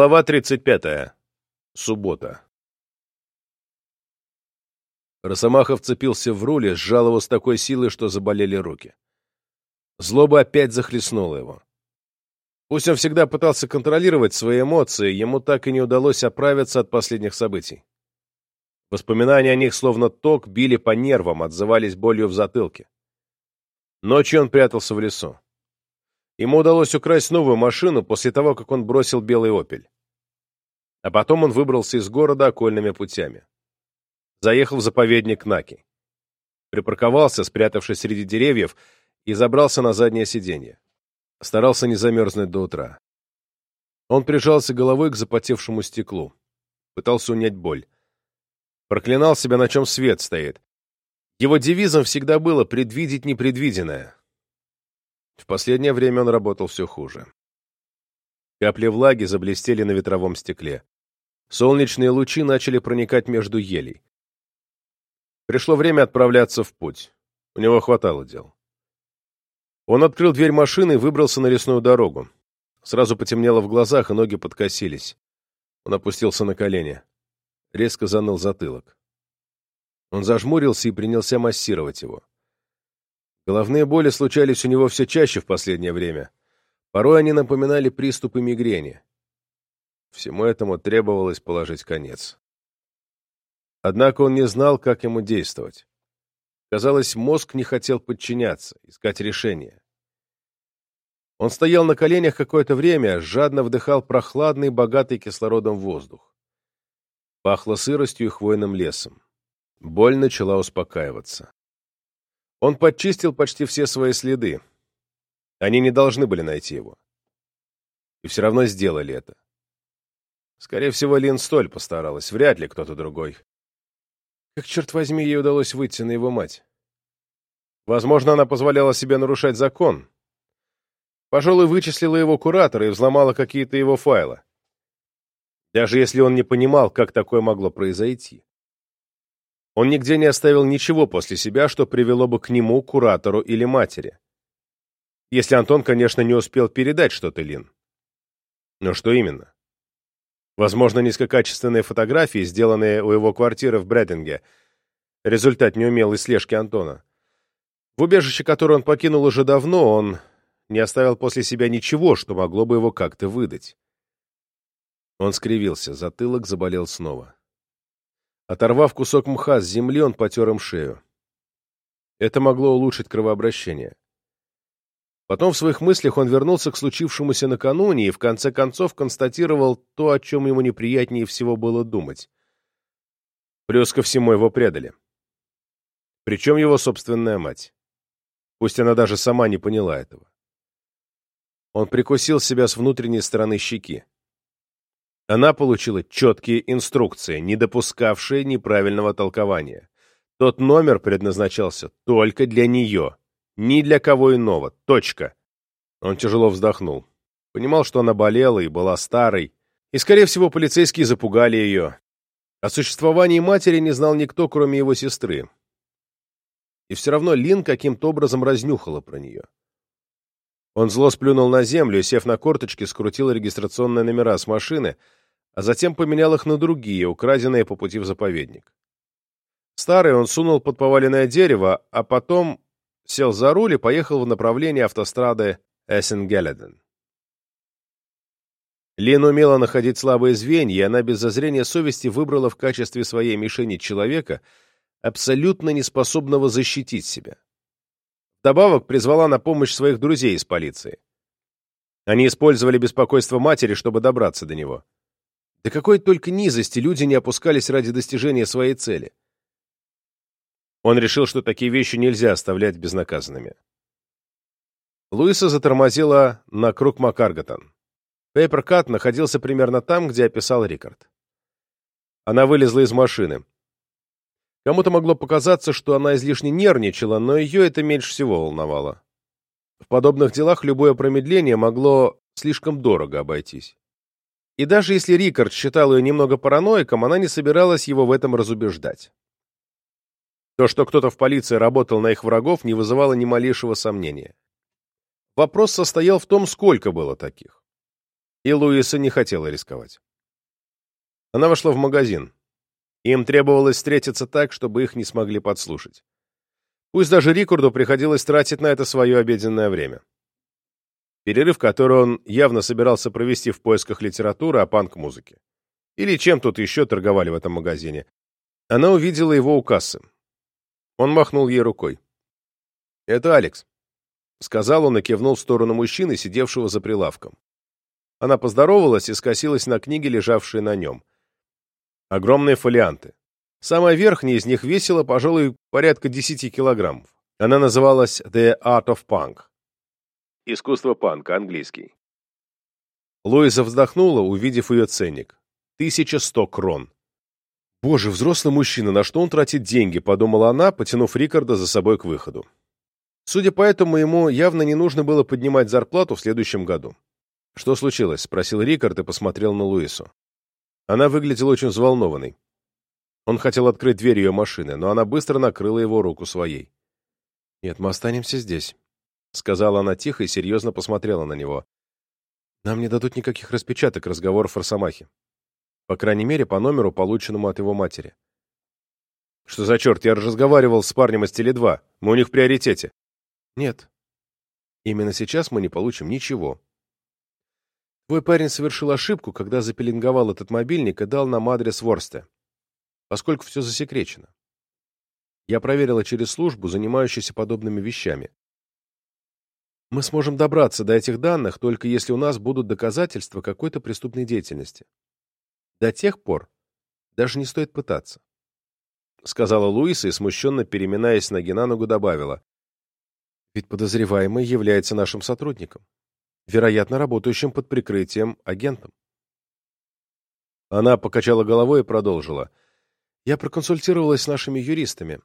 Глава 35. Суббота. Росомахов цепился в руль и сжал его с такой силой, что заболели руки. Злоба опять захлестнула его. Пусть он всегда пытался контролировать свои эмоции, ему так и не удалось оправиться от последних событий. Воспоминания о них, словно ток, били по нервам, отзывались болью в затылке. Ночью он прятался в лесу. Ему удалось украсть новую машину после того, как он бросил белый «Опель». А потом он выбрался из города окольными путями. Заехал в заповедник Наки. Припарковался, спрятавшись среди деревьев, и забрался на заднее сиденье. Старался не замерзнуть до утра. Он прижался головой к запотевшему стеклу. Пытался унять боль. Проклинал себя, на чем свет стоит. Его девизом всегда было «предвидеть непредвиденное». В последнее время он работал все хуже. Капли влаги заблестели на ветровом стекле. Солнечные лучи начали проникать между елей. Пришло время отправляться в путь. У него хватало дел. Он открыл дверь машины и выбрался на лесную дорогу. Сразу потемнело в глазах, и ноги подкосились. Он опустился на колени. Резко заныл затылок. Он зажмурился и принялся массировать его. Головные боли случались у него все чаще в последнее время. Порой они напоминали приступы мигрени. Всему этому требовалось положить конец. Однако он не знал, как ему действовать. Казалось, мозг не хотел подчиняться, искать решения. Он стоял на коленях какое-то время, жадно вдыхал прохладный, богатый кислородом воздух. Пахло сыростью и хвойным лесом. Боль начала успокаиваться. Он подчистил почти все свои следы. Они не должны были найти его. И все равно сделали это. Скорее всего, Лин Столь постаралась, вряд ли кто-то другой. Как, черт возьми, ей удалось выйти на его мать? Возможно, она позволяла себе нарушать закон. Пожалуй, вычислила его куратора и взломала какие-то его файлы. Даже если он не понимал, как такое могло произойти. Он нигде не оставил ничего после себя, что привело бы к нему, куратору или матери. Если Антон, конечно, не успел передать что-то Лин. Но что именно? Возможно, низкокачественные фотографии, сделанные у его квартиры в Брэдинге. Результат неумелой слежки Антона. В убежище, которое он покинул уже давно, он не оставил после себя ничего, что могло бы его как-то выдать. Он скривился, затылок заболел снова. Оторвав кусок мха с земли, он потер им шею. Это могло улучшить кровообращение. Потом в своих мыслях он вернулся к случившемуся накануне и в конце концов констатировал то, о чем ему неприятнее всего было думать. Плюс ко всему его предали. Причем его собственная мать. Пусть она даже сама не поняла этого. Он прикусил себя с внутренней стороны щеки. Она получила четкие инструкции, не допускавшие неправильного толкования. Тот номер предназначался только для нее, ни для кого иного. Точка. Он тяжело вздохнул. Понимал, что она болела и была старой, и, скорее всего, полицейские запугали ее. О существовании матери не знал никто, кроме его сестры. И все равно Лин каким-то образом разнюхала про нее. Он зло сплюнул на землю и, сев на корточки, скрутил регистрационные номера с машины — а затем поменял их на другие, украденные по пути в заповедник. Старый он сунул под поваленное дерево, а потом сел за руль и поехал в направлении автострады Эссен-Гелледен. Лин умела находить слабые звенья, и она без зазрения совести выбрала в качестве своей мишени человека, абсолютно неспособного защитить себя. Вдобавок призвала на помощь своих друзей из полиции. Они использовали беспокойство матери, чтобы добраться до него. До какой только низости люди не опускались ради достижения своей цели. Он решил, что такие вещи нельзя оставлять безнаказанными. Луиса затормозила на круг Макаргатон. Пейперкат находился примерно там, где описал Рикард. Она вылезла из машины. Кому-то могло показаться, что она излишне нервничала, но ее это меньше всего волновало. В подобных делах любое промедление могло слишком дорого обойтись. И даже если Рикард считал ее немного параноиком, она не собиралась его в этом разубеждать. То, что кто-то в полиции работал на их врагов, не вызывало ни малейшего сомнения. Вопрос состоял в том, сколько было таких. И Луиса не хотела рисковать. Она вошла в магазин. Им требовалось встретиться так, чтобы их не смогли подслушать. Пусть даже Рикорду приходилось тратить на это свое обеденное время. Перерыв, который он явно собирался провести в поисках литературы о панк-музыке. Или чем тут еще торговали в этом магазине. Она увидела его у кассы. Он махнул ей рукой. «Это Алекс», — сказал он и кивнул в сторону мужчины, сидевшего за прилавком. Она поздоровалась и скосилась на книги, лежавшие на нем. Огромные фолианты. Самая верхняя из них весила, пожалуй, порядка 10 килограммов. Она называлась «The Art of Punk». Искусство панка, английский. Луиза вздохнула, увидев ее ценник. 1100 крон. «Боже, взрослый мужчина, на что он тратит деньги?» — подумала она, потянув Рикарда за собой к выходу. Судя по этому, ему явно не нужно было поднимать зарплату в следующем году. «Что случилось?» — спросил Рикард и посмотрел на Луису. Она выглядела очень взволнованной. Он хотел открыть дверь ее машины, но она быстро накрыла его руку своей. «Нет, мы останемся здесь», — сказала она тихо и серьезно посмотрела на него. «Нам не дадут никаких распечаток разговоров о Росомахе. По крайней мере, по номеру, полученному от его матери». «Что за черт? Я разговаривал с парнем из Теле-2. Мы у них в приоритете». «Нет. Именно сейчас мы не получим ничего», Твой парень совершил ошибку, когда запеленговал этот мобильник и дал нам адрес Ворста, поскольку все засекречено. Я проверила через службу, занимающуюся подобными вещами. Мы сможем добраться до этих данных, только если у нас будут доказательства какой-то преступной деятельности. До тех пор даже не стоит пытаться. Сказала Луиса и, смущенно переминаясь ноги на ногу, добавила. Ведь подозреваемый является нашим сотрудником вероятно, работающим под прикрытием агентом. Она покачала головой и продолжила. Я проконсультировалась с нашими юристами.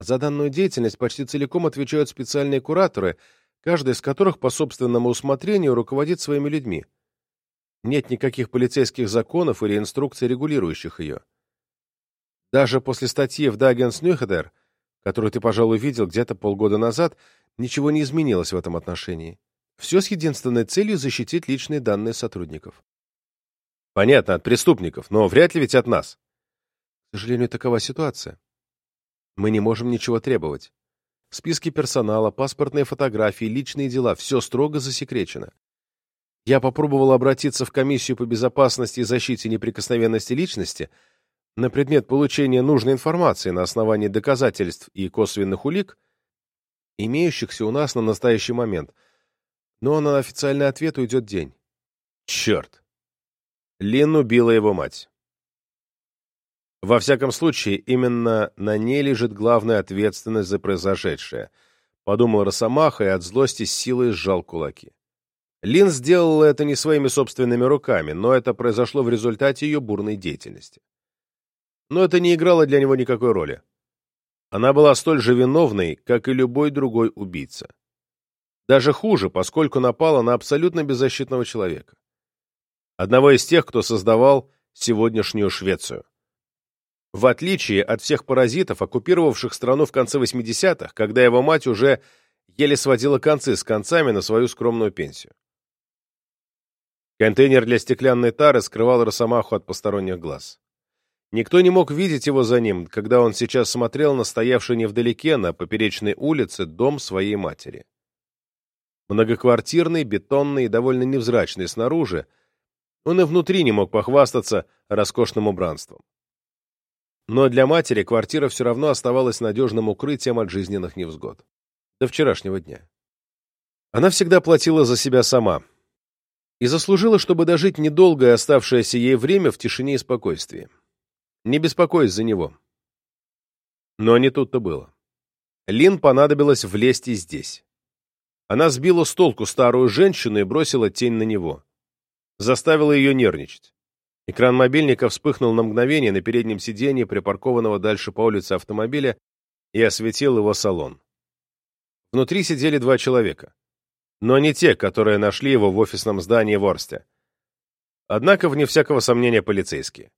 За данную деятельность почти целиком отвечают специальные кураторы, каждый из которых по собственному усмотрению руководит своими людьми. Нет никаких полицейских законов или инструкций, регулирующих ее. Даже после статьи в Дагенс Нюхедер, которую ты, пожалуй, видел где-то полгода назад, ничего не изменилось в этом отношении. Все с единственной целью защитить личные данные сотрудников. Понятно, от преступников, но вряд ли ведь от нас. К сожалению, такова ситуация. Мы не можем ничего требовать. Списки персонала, паспортные фотографии, личные дела – все строго засекречено. Я попробовал обратиться в комиссию по безопасности и защите неприкосновенности личности на предмет получения нужной информации на основании доказательств и косвенных улик, имеющихся у нас на настоящий момент – но на официальный ответ уйдет день. Черт! Лин убила его мать. Во всяком случае, именно на ней лежит главная ответственность за произошедшее, подумал Росомаха и от злости с силой сжал кулаки. Лин сделала это не своими собственными руками, но это произошло в результате ее бурной деятельности. Но это не играло для него никакой роли. Она была столь же виновной, как и любой другой убийца. Даже хуже, поскольку напала на абсолютно беззащитного человека. Одного из тех, кто создавал сегодняшнюю Швецию. В отличие от всех паразитов, оккупировавших страну в конце 80-х, когда его мать уже еле сводила концы с концами на свою скромную пенсию. Контейнер для стеклянной тары скрывал Росомаху от посторонних глаз. Никто не мог видеть его за ним, когда он сейчас смотрел на стоявший невдалеке, на поперечной улице, дом своей матери. Многоквартирный, бетонный и довольно невзрачный снаружи, он и внутри не мог похвастаться роскошным убранством. Но для матери квартира все равно оставалась надежным укрытием от жизненных невзгод. До вчерашнего дня. Она всегда платила за себя сама. И заслужила, чтобы дожить недолгое оставшееся ей время в тишине и спокойствии. Не беспокоясь за него. Но не тут-то было. Лин понадобилось влезть и здесь. Она сбила с толку старую женщину и бросила тень на него. Заставила ее нервничать. Экран мобильника вспыхнул на мгновение на переднем сиденье припаркованного дальше по улице автомобиля и осветил его салон. Внутри сидели два человека. Но не те, которые нашли его в офисном здании в Орсте. Однако, вне всякого сомнения, полицейские.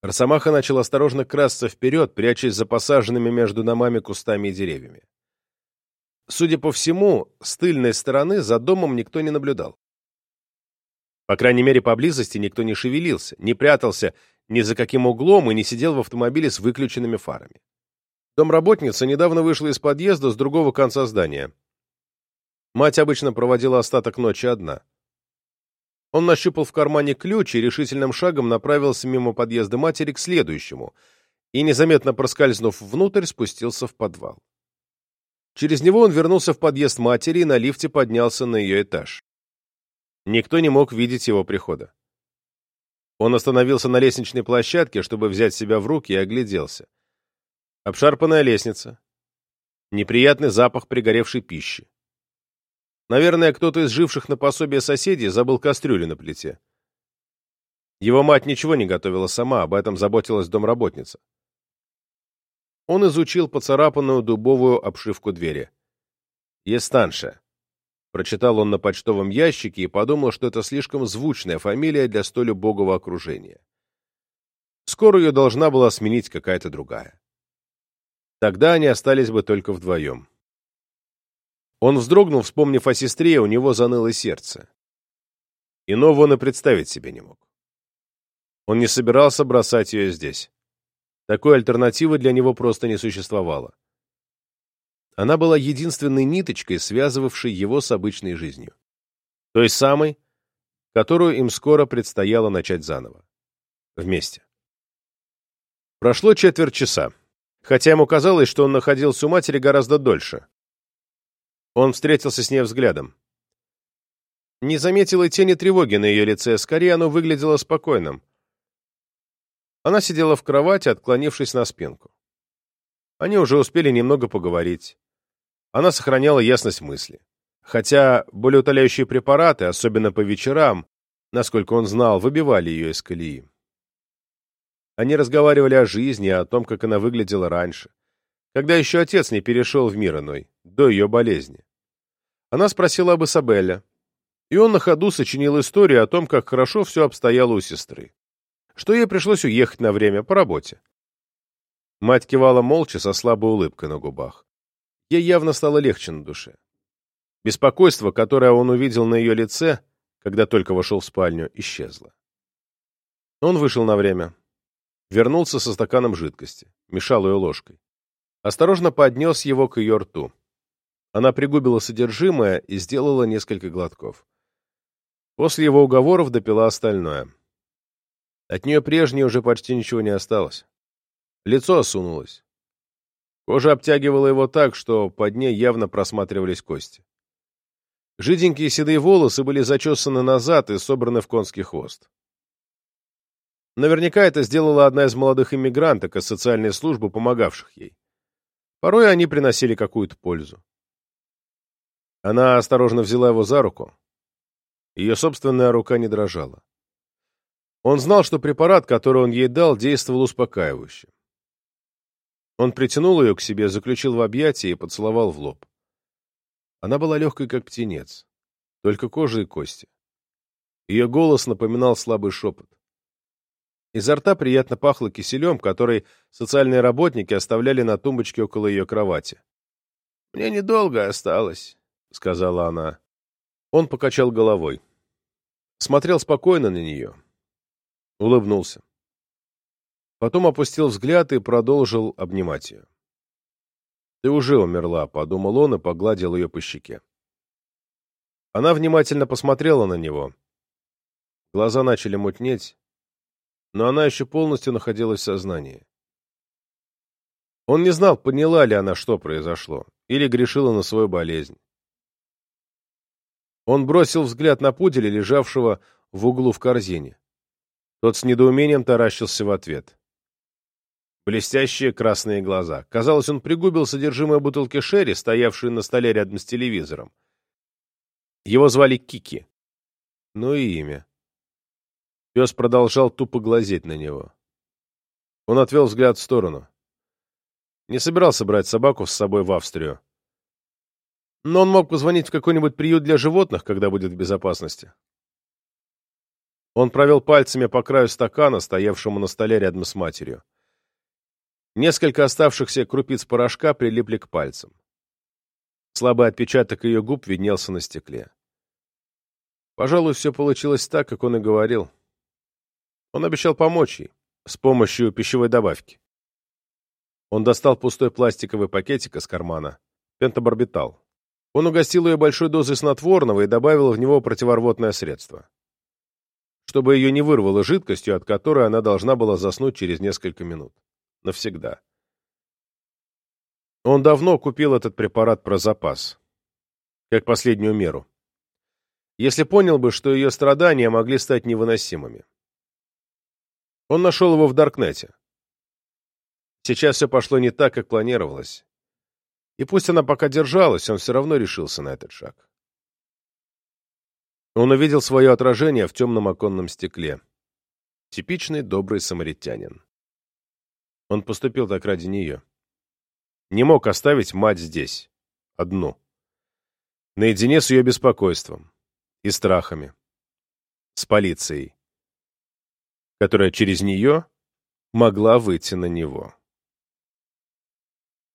Росомаха начал осторожно красться вперед, прячась за посаженными между домами кустами и деревьями. Судя по всему, с тыльной стороны за домом никто не наблюдал. По крайней мере, поблизости никто не шевелился, не прятался ни за каким углом и не сидел в автомобиле с выключенными фарами. Домработница недавно вышла из подъезда с другого конца здания. Мать обычно проводила остаток ночи одна. Он нащупал в кармане ключ и решительным шагом направился мимо подъезда матери к следующему и, незаметно проскользнув внутрь, спустился в подвал. Через него он вернулся в подъезд матери и на лифте поднялся на ее этаж. Никто не мог видеть его прихода. Он остановился на лестничной площадке, чтобы взять себя в руки, и огляделся. Обшарпанная лестница. Неприятный запах пригоревшей пищи. Наверное, кто-то из живших на пособие соседей забыл кастрюлю на плите. Его мать ничего не готовила сама, об этом заботилась домработница. Он изучил поцарапанную дубовую обшивку двери. «Естанша», — прочитал он на почтовом ящике и подумал, что это слишком звучная фамилия для столь убогого окружения. Скоро ее должна была сменить какая-то другая. Тогда они остались бы только вдвоем. Он вздрогнул, вспомнив о сестре, у него заныло сердце. Иного он и представить себе не мог. Он не собирался бросать ее здесь. Такой альтернативы для него просто не существовало. Она была единственной ниточкой, связывавшей его с обычной жизнью. Той самой, которую им скоро предстояло начать заново. Вместе. Прошло четверть часа, хотя ему казалось, что он находился у матери гораздо дольше. Он встретился с ней взглядом. Не заметил и тени тревоги на ее лице, скорее оно выглядело спокойным. Она сидела в кровати, отклонившись на спинку. Они уже успели немного поговорить. Она сохраняла ясность мысли. Хотя болеутоляющие препараты, особенно по вечерам, насколько он знал, выбивали ее из колеи. Они разговаривали о жизни, о том, как она выглядела раньше, когда еще отец не перешел в мир иной, до ее болезни. Она спросила об Исабелле, и он на ходу сочинил историю о том, как хорошо все обстояло у сестры что ей пришлось уехать на время по работе. Мать кивала молча, со слабой улыбкой на губах. Ей явно стало легче на душе. Беспокойство, которое он увидел на ее лице, когда только вошел в спальню, исчезло. Он вышел на время. Вернулся со стаканом жидкости, мешал ее ложкой. Осторожно поднес его к ее рту. Она пригубила содержимое и сделала несколько глотков. После его уговоров допила остальное. От нее прежней уже почти ничего не осталось. Лицо осунулось. Кожа обтягивала его так, что под ней явно просматривались кости. Жиденькие седые волосы были зачесаны назад и собраны в конский хвост. Наверняка это сделала одна из молодых иммигранток из социальной службы, помогавших ей. Порой они приносили какую-то пользу. Она осторожно взяла его за руку. Ее собственная рука не дрожала. Он знал, что препарат, который он ей дал, действовал успокаивающе. Он притянул ее к себе, заключил в объятия и поцеловал в лоб. Она была легкой, как птенец, только кожа и кости. Ее голос напоминал слабый шепот. Изо рта приятно пахло киселем, который социальные работники оставляли на тумбочке около ее кровати. «Мне недолго осталось», — сказала она. Он покачал головой. Смотрел спокойно на нее, улыбнулся. Потом опустил взгляд и продолжил обнимать ее. «Ты уже умерла», — подумал он и погладил ее по щеке. Она внимательно посмотрела на него. Глаза начали мутнеть, но она еще полностью находилась в сознании. Он не знал, поняла ли она, что произошло, или грешила на свою болезнь. Он бросил взгляд на пуделя, лежавшего в углу в корзине. Тот с недоумением таращился в ответ. Блестящие красные глаза. Казалось, он пригубил содержимое бутылки шерри, стоявшей на столе рядом с телевизором. Его звали Кики. Ну и имя. Пес продолжал тупо глазеть на него. Он отвел взгляд в сторону. Не собирался брать собаку с собой в Австрию. Но он мог позвонить в какой-нибудь приют для животных, когда будет в безопасности. Он провел пальцами по краю стакана, стоявшему на столе рядом с матерью. Несколько оставшихся крупиц порошка прилипли к пальцам. Слабый отпечаток ее губ виднелся на стекле. Пожалуй, все получилось так, как он и говорил. Он обещал помочь ей с помощью пищевой добавки. Он достал пустой пластиковый пакетик из кармана, пентабарбитал. Он угостил ее большой дозой снотворного и добавил в него противорвотное средство, чтобы ее не вырвало жидкостью, от которой она должна была заснуть через несколько минут. Навсегда. Он давно купил этот препарат про запас, как последнюю меру. Если понял бы, что ее страдания могли стать невыносимыми. Он нашел его в Даркнете. Сейчас все пошло не так, как планировалось. И пусть она пока держалась, он все равно решился на этот шаг. Он увидел свое отражение в темном оконном стекле. Типичный добрый самаритянин. Он поступил так ради нее. Не мог оставить мать здесь, одну. Наедине с ее беспокойством и страхами. С полицией которая через нее могла выйти на него.